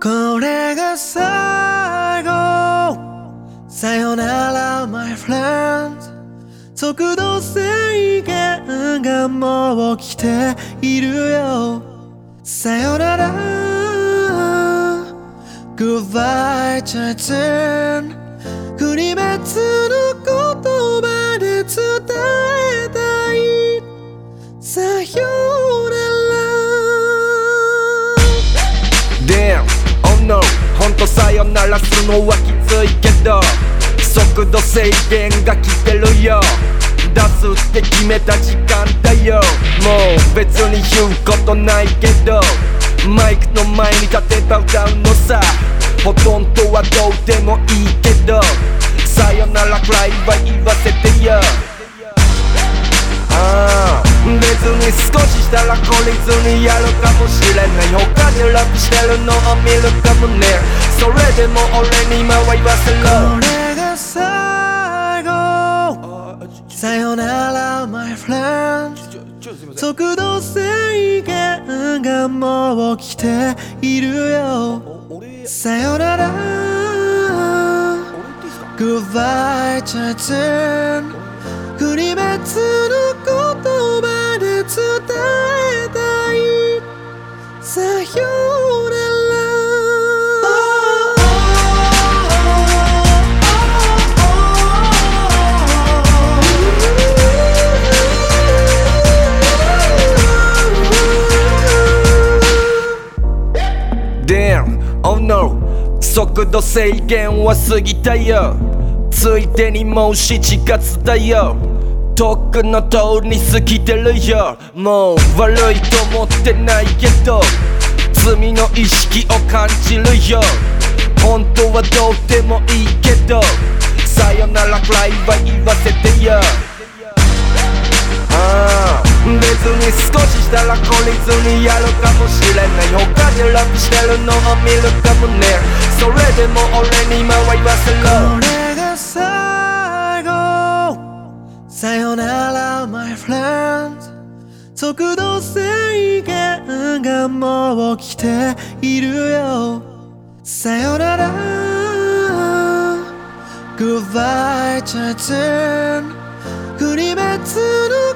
これが最後。さよなら my friend 速度制限がもう来ているよ。さよなら。Goodbye チャチン国別のさよならすのはきついけど速度制限が来てるよ。出すって決めた時間だよ。もう別に言うことないけどマイクの前に立てば歌うのさ。ほとんどはどうでもいいけどさよならくらいは言わせてよ。ああ別に少ししたら懲りずにやるかもしれない。他でラップしてるのを見るかもね。それでも俺に今は言わせろこれが最後。さよなら my friend 速度制限がもう来ているよ。さよなら。Goodbye チャチン国別の言葉速度制限は過ぎたよ。ついでにもう7月だよ。とっくの通りに過ぎてるよ。もう悪いと思ってないけど。罪の意識を感じるよ。本当はどうでもいいけど。さよならくらいは言わせてよ。ああ。別に少ししたら懲りずにやるかもしれない。他でラップしてるのを見るかもね。それでも俺に今は言わせろこれが最後。さよなら my friend 速度制限がもう来ているよ。さよなら。Goodbye チャチン国別の